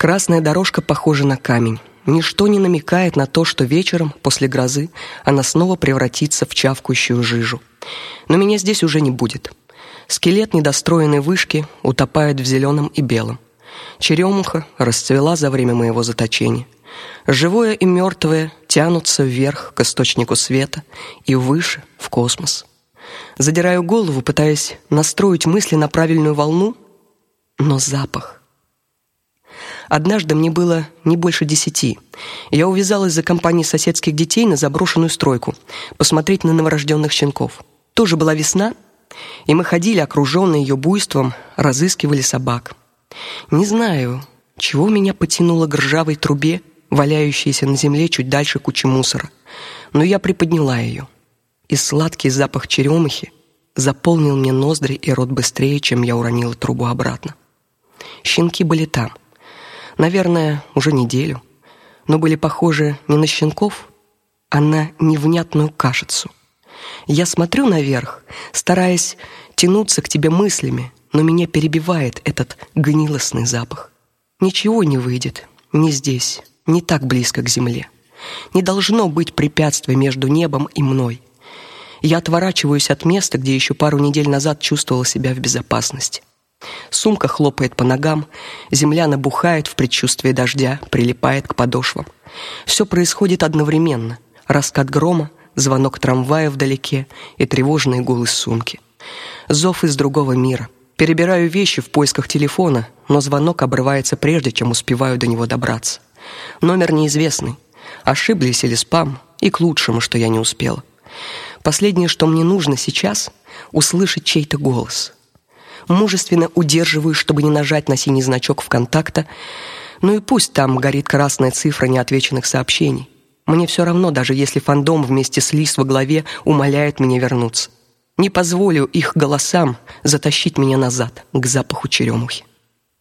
Красная дорожка похожа на камень. Ничто не намекает на то, что вечером после грозы она снова превратится в чавкающую жижу. Но меня здесь уже не будет. Скелет недостроенной вышки утопает в зеленом и белом. Черемуха расцвела за время моего заточения. Живое и мертвое тянутся вверх к источнику света и выше в космос. Задираю голову, пытаясь настроить мысли на правильную волну, но запах. Однажды мне было не больше десяти. Я увязалась за компанией соседских детей на заброшенную стройку, посмотреть на новорожденных щенков. Тоже была весна, и мы ходили, окруженные ее буйством, разыскивали собак. Не знаю, чего меня потянуло к ржавой трубе, валяющейся на земле чуть дальше кучи мусора, но я приподняла ее, и сладкий запах черемухи заполнил мне ноздри и рот быстрее, чем я уронила трубу обратно. Щенки были там. Наверное, уже неделю, но были похожи не на щенков, а на невнятную кашицу. Я смотрю наверх, стараясь тянуться к тебе мыслями, но меня перебивает этот гнилостный запах. Ничего не выйдет, не здесь, не так близко к земле. Не должно быть препятствия между небом и мной. Я отворачиваюсь от места, где еще пару недель назад чувствовала себя в безопасности. Сумка хлопает по ногам, земля набухает в предчувствии дождя, прилипает к подошвам. Все происходит одновременно: раскат грома, звонок трамвая вдалеке и тревожный гул из сумки. Зов из другого мира. Перебираю вещи в поисках телефона, но звонок обрывается прежде, чем успеваю до него добраться. Номер неизвестный. Ошиблись или спам, и к лучшему, что я не успела. Последнее, что мне нужно сейчас, услышать чей-то голос. Мужественно удерживаю, чтобы не нажать на синий значок ВКонтакта. Ну и пусть там горит красная цифра неотвеченных сообщений. Мне все равно, даже если фандом вместе с Лис во главе умоляет меня вернуться. Не позволю их голосам затащить меня назад, к запаху черемухи.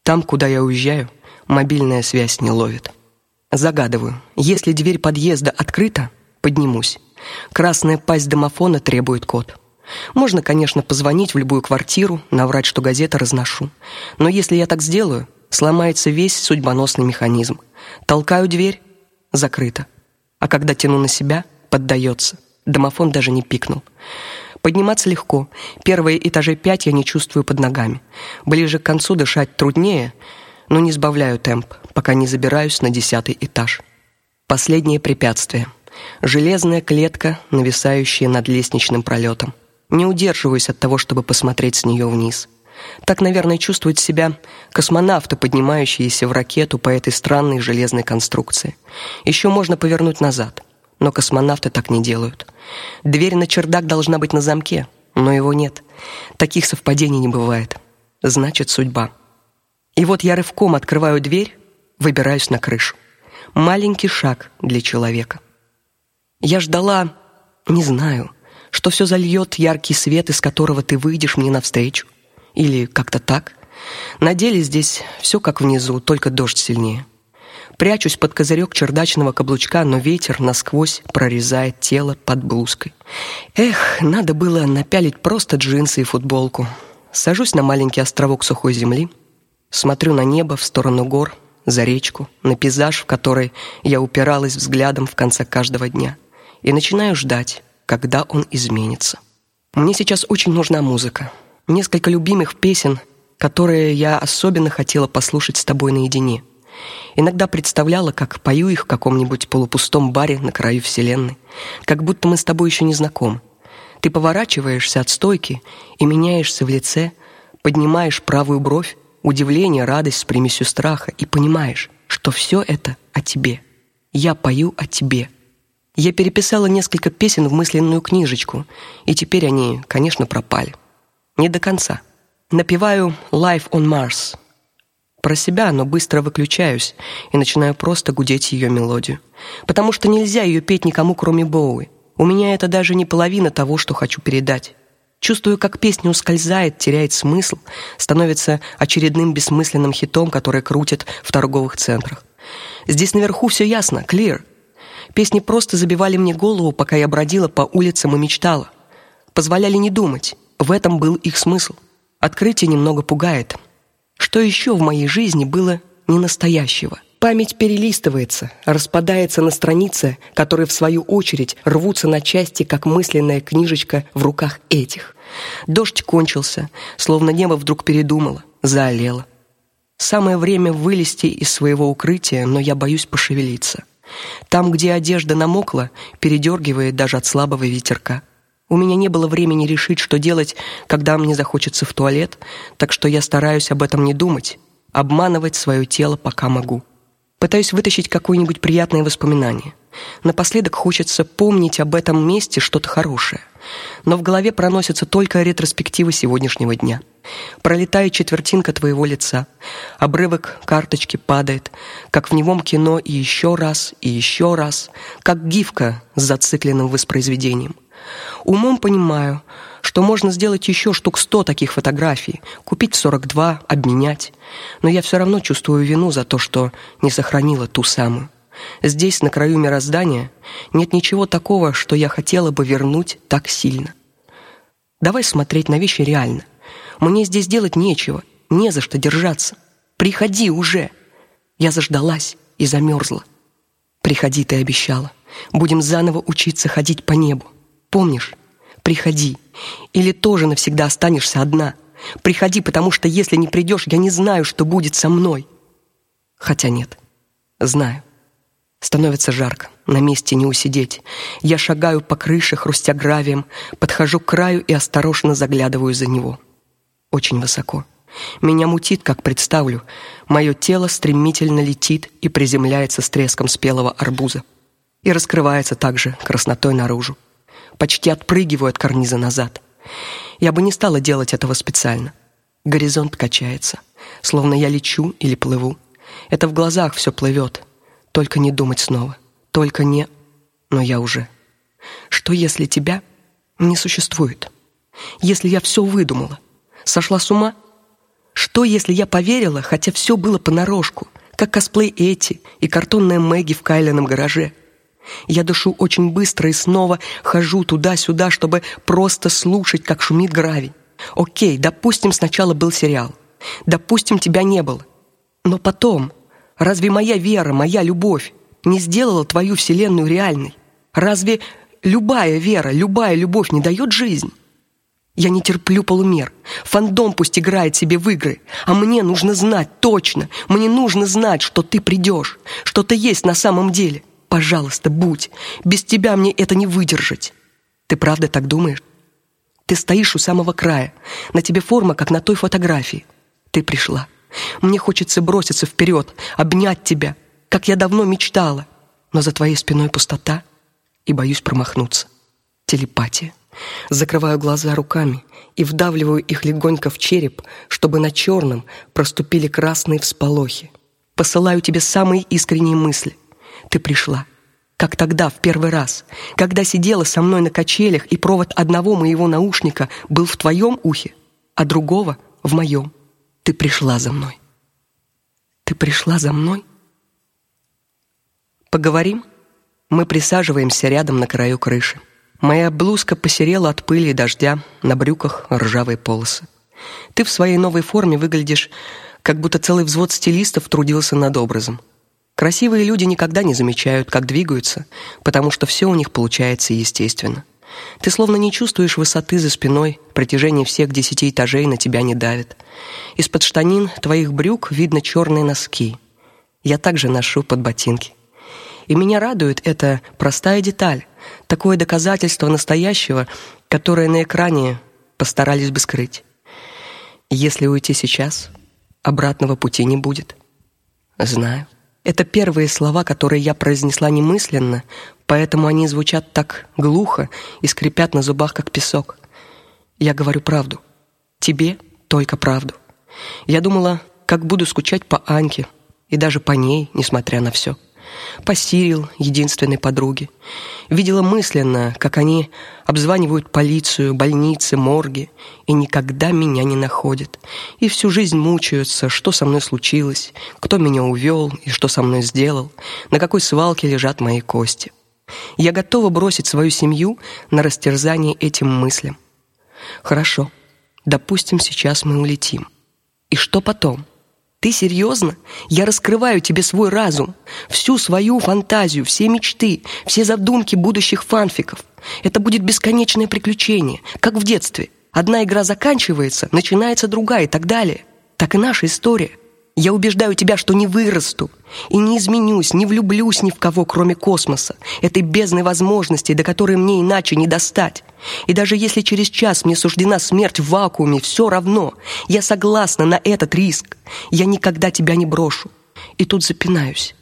Там, куда я уезжаю, мобильная связь не ловит. Загадываю. Если дверь подъезда открыта, поднимусь. Красная пасть домофона требует код. Можно, конечно, позвонить в любую квартиру, наврать, что газеты разношу. Но если я так сделаю, сломается весь судьбоносный механизм. Толкаю дверь закрыто. А когда тяну на себя, поддается. Домофон даже не пикнул. Подниматься легко. Первые этажи пять я не чувствую под ногами. Ближе к концу дышать труднее, но не сбавляю темп, пока не забираюсь на десятый этаж. Последнее препятствие. Железная клетка, нависающая над лестничным пролетом. Не удерживаюсь от того, чтобы посмотреть с нее вниз. Так, наверное, чувствуют себя космонавты, поднимающиеся в ракету по этой странной железной конструкции. Еще можно повернуть назад но космонавты так не делают. Дверь на чердак должна быть на замке, но его нет. Таких совпадений не бывает. Значит, судьба. И вот я рывком открываю дверь, выбираюсь на крышу. Маленький шаг для человека. Я ждала, не знаю, что все зальет яркий свет, из которого ты выйдешь мне навстречу, или как-то так. На деле здесь все как внизу, только дождь сильнее. Прячусь под козырек чердачного каблучка, но ветер насквозь прорезает тело под блузкой. Эх, надо было напялить просто джинсы и футболку. Сажусь на маленький островок сухой земли, смотрю на небо в сторону гор, за речку, на пейзаж, в который я упиралась взглядом в конце каждого дня, и начинаю ждать, когда он изменится. Мне сейчас очень нужна музыка. Несколько любимых песен, которые я особенно хотела послушать с тобой наедине. Иногда представляла, как пою их в каком-нибудь полупустом баре на краю вселенной, как будто мы с тобой еще не знакомы. Ты поворачиваешься от стойки и меняешься в лице, поднимаешь правую бровь, удивление, радость с примесью страха и понимаешь, что все это о тебе. Я пою о тебе. Я переписала несколько песен в мысленную книжечку, и теперь они, конечно, пропали. Не до конца. Напеваю Life on Mars про себя, но быстро выключаюсь и начинаю просто гудеть ее мелодию, потому что нельзя ее петь никому, кроме Боуи. У меня это даже не половина того, что хочу передать. Чувствую, как песня ускользает, теряет смысл, становится очередным бессмысленным хитом, который крутят в торговых центрах. Здесь наверху все ясно, clear. Песни просто забивали мне голову, пока я бродила по улицам и мечтала. Позволяли не думать. В этом был их смысл. Открытие немного пугает. Что еще в моей жизни было не настоящего. Память перелистывается, распадается на страницы, которые в свою очередь рвутся на части, как мысленная книжечка в руках этих. Дождь кончился, словно небо вдруг передумало, заолело. Самое время вылезти из своего укрытия, но я боюсь пошевелиться. Там, где одежда намокла, передергивает даже от слабого ветерка. У меня не было времени решить, что делать, когда мне захочется в туалет, так что я стараюсь об этом не думать, обманывать свое тело, пока могу. Пытаюсь вытащить какое-нибудь приятное воспоминание. Напоследок хочется помнить об этом месте что-то хорошее. Но в голове проносятся только ретроспективы сегодняшнего дня. Пролетает четвертинка твоего лица. Обрывок карточки падает, как в немом кино, и еще раз, и еще раз, как гифка с зацикленным воспроизведением. Умом понимаю, что можно сделать еще штук сто таких фотографий, купить 42, обменять. Но я все равно чувствую вину за то, что не сохранила ту самую. Здесь, на краю мироздания, нет ничего такого, что я хотела бы вернуть так сильно. Давай смотреть на вещи реально. Мне здесь делать нечего, не за что держаться. Приходи уже. Я заждалась и замерзла. Приходи, ты обещала. Будем заново учиться ходить по небу. Помнишь? Приходи. Или тоже навсегда останешься одна. Приходи, потому что если не придешь, я не знаю, что будет со мной. Хотя нет. Знаю. Становится жарко, на месте не усидеть. Я шагаю по крыше, хрустя гравием, подхожу к краю и осторожно заглядываю за него. Очень высоко. Меня мутит, как представлю. Мое тело стремительно летит и приземляется с треском спелого арбуза и раскрывается также краснотой наружу почти отпрыгиваю от карниза назад. Я бы не стала делать этого специально. Горизонт качается, словно я лечу или плыву. Это в глазах все плывет. Только не думать снова. Только не... Но я уже. Что если тебя не существует? Если я все выдумала? Сошла с ума? Что если я поверила, хотя все было понарошку, как косплей Эти и картонная Мэгги в Кайленом гараже? Я дышу очень быстро и снова хожу туда-сюда, чтобы просто слушать, как шумит гравий. О'кей, допустим, сначала был сериал. Допустим, тебя не было. Но потом, разве моя вера, моя любовь не сделала твою вселенную реальной? Разве любая вера, любая любовь не дает жизнь? Я не терплю полумер. Фандом пусть играет себе в игры, а мне нужно знать точно. Мне нужно знать, что ты придешь, что ты есть на самом деле. Пожалуйста, будь. Без тебя мне это не выдержать. Ты правда так думаешь? Ты стоишь у самого края. На тебе форма, как на той фотографии. Ты пришла. Мне хочется броситься вперед, обнять тебя, как я давно мечтала. Но за твоей спиной пустота, и боюсь промахнуться. Телепатия. Закрываю глаза руками и вдавливаю их легонько в череп, чтобы на черном проступили красные всполохи. Посылаю тебе самые искренние мысли — ты пришла. Как тогда, в первый раз, когда сидела со мной на качелях, и провод одного моего наушника был в твоем ухе, а другого — в моем. Ты пришла за мной. Ты пришла за мной? Поговорим? Мы присаживаемся рядом на краю крыши. Моя блузка посерела от пыли и дождя, на брюках ржавые полосы. Ты в своей новой форме выглядишь, как будто целый взвод стилистов трудился над образом. Красивые люди никогда не замечают, как двигаются, потому что все у них получается естественно. Ты словно не чувствуешь высоты за спиной, притяжение всех десяти этажей на тебя не давит. Из-под штанин твоих брюк видно черные носки. Я также ношу под ботинки. И меня радует эта простая деталь, такое доказательство настоящего, которое на экране постарались бы скрыть. Если уйти сейчас, обратного пути не будет. Знаю. Это первые слова, которые я произнесла немысленно, поэтому они звучат так глухо и скрипят на зубах как песок. Я говорю правду. Тебе только правду. Я думала, как буду скучать по Аньке и даже по ней, несмотря на все по Сирил, единственной подруге. Видела мысленно, как они обзванивают полицию, больницы, морги и никогда меня не находят. И всю жизнь мучаются, что со мной случилось, кто меня увел и что со мной сделал, на какой свалке лежат мои кости. Я готова бросить свою семью на растерзание этим мыслям. Хорошо. Допустим, сейчас мы улетим. И что потом? Ты серьезно? Я раскрываю тебе свой разум, всю свою фантазию, все мечты, все задумки будущих фанфиков. Это будет бесконечное приключение, как в детстве. Одна игра заканчивается, начинается другая и так далее. Так и наша история. Я убеждаю тебя, что не вырасту и не изменюсь, не влюблюсь ни в кого, кроме космоса, этой бездны возможностей, до которой мне иначе не достать. И даже если через час мне суждена смерть в вакууме, все равно я согласна на этот риск. Я никогда тебя не брошу. И тут запинаюсь.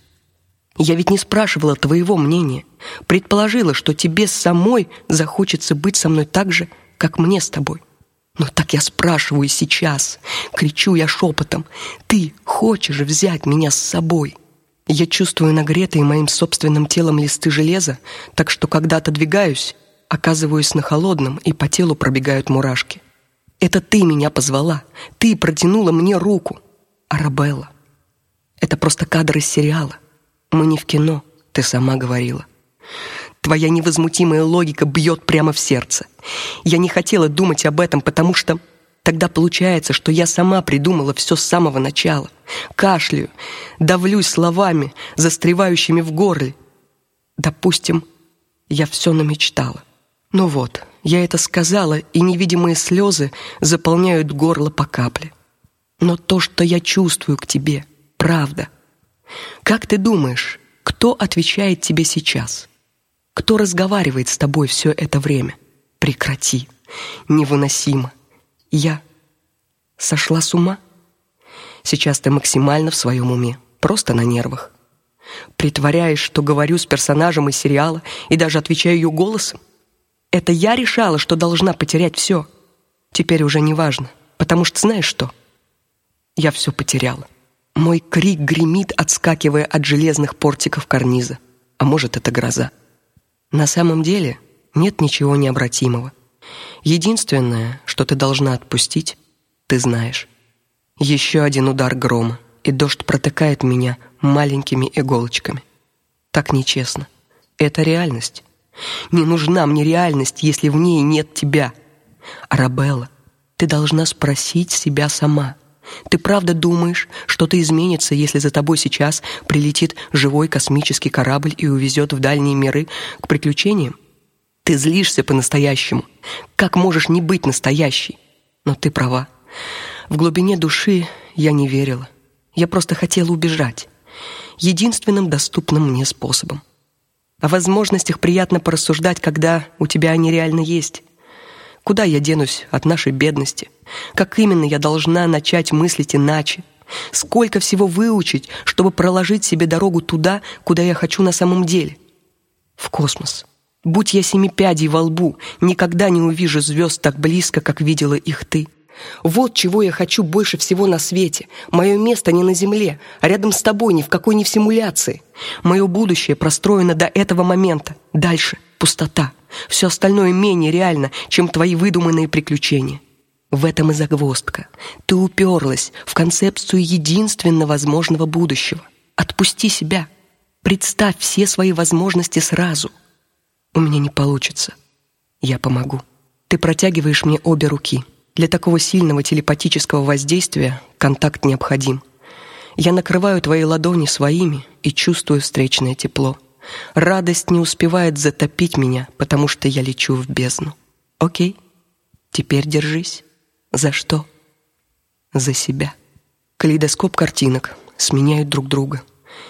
Я ведь не спрашивала твоего мнения, предположила, что тебе самой захочется быть со мной так же, как мне с тобой. Но так я спрашиваю сейчас, кричу я шепотом: "Ты хочешь взять меня с собой?" Я чувствую нагретые моим собственным телом листы железа, так что когда отодвигаюсь, оказываюсь на холодном, и по телу пробегают мурашки. Это ты меня позвала, ты протянула мне руку, Арабелла. Это просто кадр из сериала. Мы не в кино, ты сама говорила. Твоя невозмутимая логика бьет прямо в сердце. Я не хотела думать об этом, потому что тогда получается, что я сама придумала все с самого начала. Кашляю, давлюсь словами, застревающими в горле. Допустим, я все намечтала. Ну вот, я это сказала, и невидимые слезы заполняют горло по капле. Но то, что я чувствую к тебе, правда. Как ты думаешь, кто отвечает тебе сейчас? Кто разговаривает с тобой все это время? Прекрати. Невыносимо. Я сошла с ума? Сейчас ты максимально в своем уме, просто на нервах. Притворяешь, что говорю с персонажем из сериала и даже отвечаю ее голосом. Это я решала, что должна потерять все. Теперь уже не важно, потому что знаешь что? Я все потеряла. Мой крик гремит, отскакивая от железных портиков карниза. А может, это гроза. На самом деле нет ничего необратимого. Единственное, что ты должна отпустить, ты знаешь. Еще один удар грома, и дождь протыкает меня маленькими иголочками. Так нечестно. Это реальность. Не нужна мне реальность, если в ней нет тебя. Арабелла, ты должна спросить себя сама – ты правда думаешь, что-то изменится, если за тобой сейчас прилетит живой космический корабль и увезет в дальние миры к приключениям? Ты злишься по-настоящему. Как можешь не быть настоящей? Но ты права. В глубине души я не верила. Я просто хотела убежать единственным доступным мне способом. О возможностях приятно порассуждать, когда у тебя они реально есть. Куда я денусь от нашей бедности? Как именно я должна начать мыслить иначе? Сколько всего выучить, чтобы проложить себе дорогу туда, куда я хочу на самом деле? В космос. Будь я семи пядей во лбу, никогда не увижу звезд так близко, как видела их ты. Вот чего я хочу больше всего на свете. Мое место не на земле, а рядом с тобой, ни в какой ни в симуляции. Мое будущее простроено до этого момента. Дальше пустота. Все остальное менее реально, чем твои выдуманные приключения. В этом и загвоздка. Ты уперлась в концепцию единственно возможного будущего. Отпусти себя. Представь все свои возможности сразу. У меня не получится. Я помогу. Ты протягиваешь мне обе руки. Для такого сильного телепатического воздействия контакт необходим. Я накрываю твои ладони своими и чувствую встречное тепло. Радость не успевает затопить меня, потому что я лечу в бездну. О'кей. Теперь держись. За что? За себя. Калейдоскоп картинок сменяют друг друга.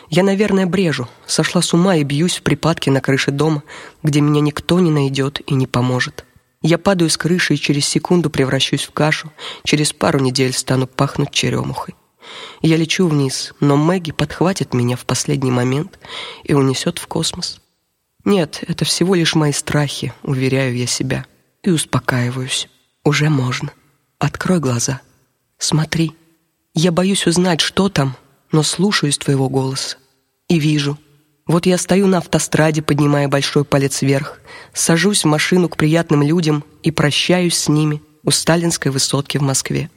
Я, наверное, брежу, сошла с ума и бьюсь в припадке на крыше дома, где меня никто не найдет и не поможет. Я падаю с крыши и через секунду превращусь в кашу, через пару недель стану пахнуть черемухой. Я лечу вниз, но Мэгги подхватит меня в последний момент и унесет в космос. Нет, это всего лишь мои страхи, уверяю я себя, и успокаиваюсь. Уже можно. Открой глаза. Смотри. Я боюсь узнать, что там, но слушаюсь твоего голоса и вижу, вот я стою на автостраде, поднимая большой палец вверх, сажусь в машину к приятным людям и прощаюсь с ними у сталинской высотки в Москве.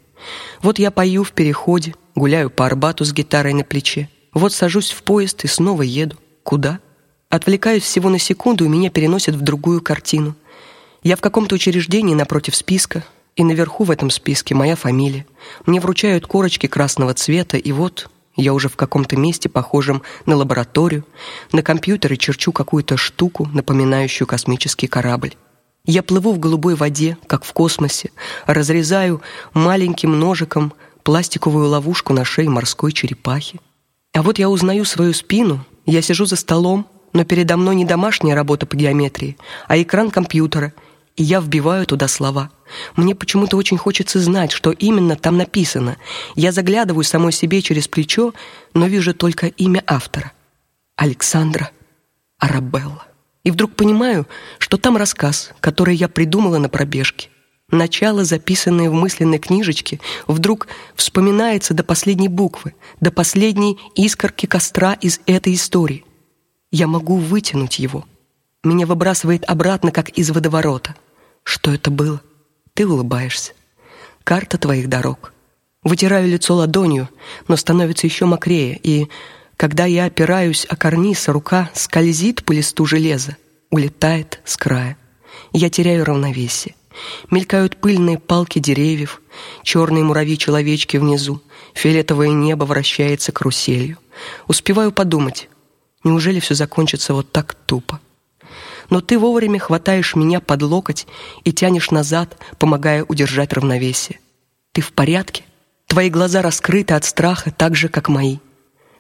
Вот я пою в переходе, гуляю по Арбату с гитарой на плече. Вот сажусь в поезд и снова еду. Куда? Отвлекаюсь всего на секунду, и меня переносят в другую картину. Я в каком-то учреждении напротив списка, И наверху в этом списке моя фамилия. Мне вручают корочки красного цвета, и вот я уже в каком-то месте, похожем на лабораторию, на компьютере черчу какую-то штуку, напоминающую космический корабль. Я плыву в голубой воде, как в космосе, разрезаю маленьким ножиком пластиковую ловушку на шее морской черепахи. А вот я узнаю свою спину. Я сижу за столом, но передо мной не домашняя работа по геометрии, а экран компьютера, и я вбиваю туда слова. Мне почему-то очень хочется знать, что именно там написано. Я заглядываю самой себе через плечо, но вижу только имя автора. Александра Арабелла. И вдруг понимаю, что там рассказ, который я придумала на пробежке. Начало, записанное в мысленной книжечке, вдруг вспоминается до последней буквы, до последней искорки костра из этой истории. Я могу вытянуть его. Меня выбрасывает обратно, как из водоворота. Что это было? Ты улыбаешься. Карта твоих дорог. Вытираю лицо ладонью, но становится еще мокрее, и когда я опираюсь о карниз, рука скользит по листу железа, улетает с края. Я теряю равновесие. Мелькают пыльные палки деревьев, черные муравьи-человечки внизу, фиолетовое небо вращается каруселью. Успеваю подумать, неужели все закончится вот так тупо? Но ты вовремя хватаешь меня под локоть и тянешь назад, помогая удержать равновесие. Ты в порядке? Твои глаза раскрыты от страха так же, как мои.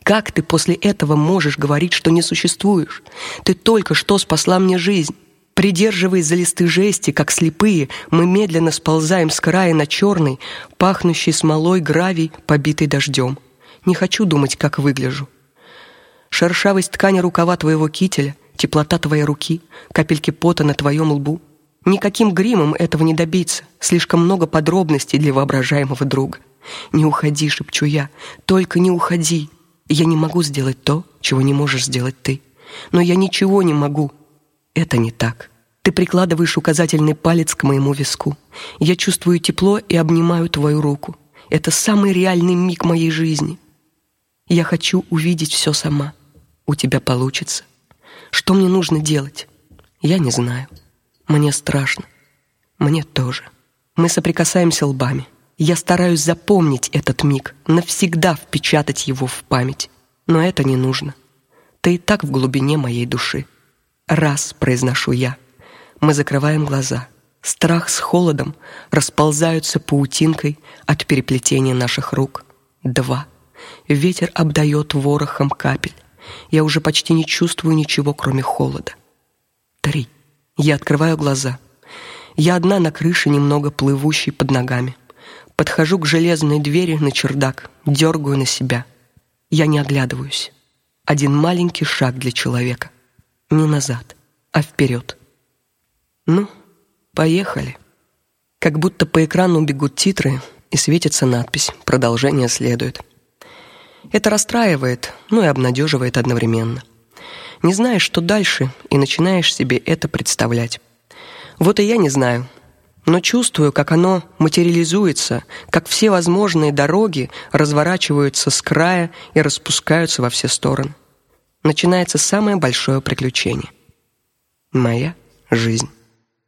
Как ты после этого можешь говорить, что не существуешь? Ты только что спасла мне жизнь. Придерживаясь за листы жести, как слепые, мы медленно сползаем с края на черный, пахнущий смолой гравий, побитый дождем. Не хочу думать, как выгляжу. Шершавость ткани рукава твоего кителя, теплота твоей руки, капельки пота на твоем лбу. Никаким гримом этого не добиться. Слишком много подробностей для воображаемого друга. Не уходи, шепчу я. Только не уходи. Я не могу сделать то, чего не можешь сделать ты. Но я ничего не могу. Это не так. Ты прикладываешь указательный палец к моему виску. Я чувствую тепло и обнимаю твою руку. Это самый реальный миг моей жизни. Я хочу увидеть все сама. У тебя получится. Что мне нужно делать? Я не знаю. Мне страшно. Мне тоже. Мы соприкасаемся лбами. Я стараюсь запомнить этот миг, навсегда впечатать его в память. Но это не нужно. Ты и так в глубине моей души. Раз произношу я. Мы закрываем глаза. Страх с холодом расползаются паутинкой от переплетения наших рук. Два. Ветер обдает ворохом капель. Я уже почти не чувствую ничего, кроме холода. Три. Я открываю глаза. Я одна на крыше, немного плывущей под ногами. Подхожу к железной двери на чердак, дергаю на себя. Я не оглядываюсь. Один маленький шаг для человека. Не назад, а вперед. Ну, поехали. Как будто по экрану бегут титры и светится надпись «Продолжение следует». Это расстраивает, ну и обнадеживает одновременно. Не знаешь, что дальше, и начинаешь себе это представлять. Вот и я не знаю, но чувствую, как оно материализуется, как все возможные дороги разворачиваются с края и распускаются во все стороны. Начинается самое большое приключение. Моя жизнь.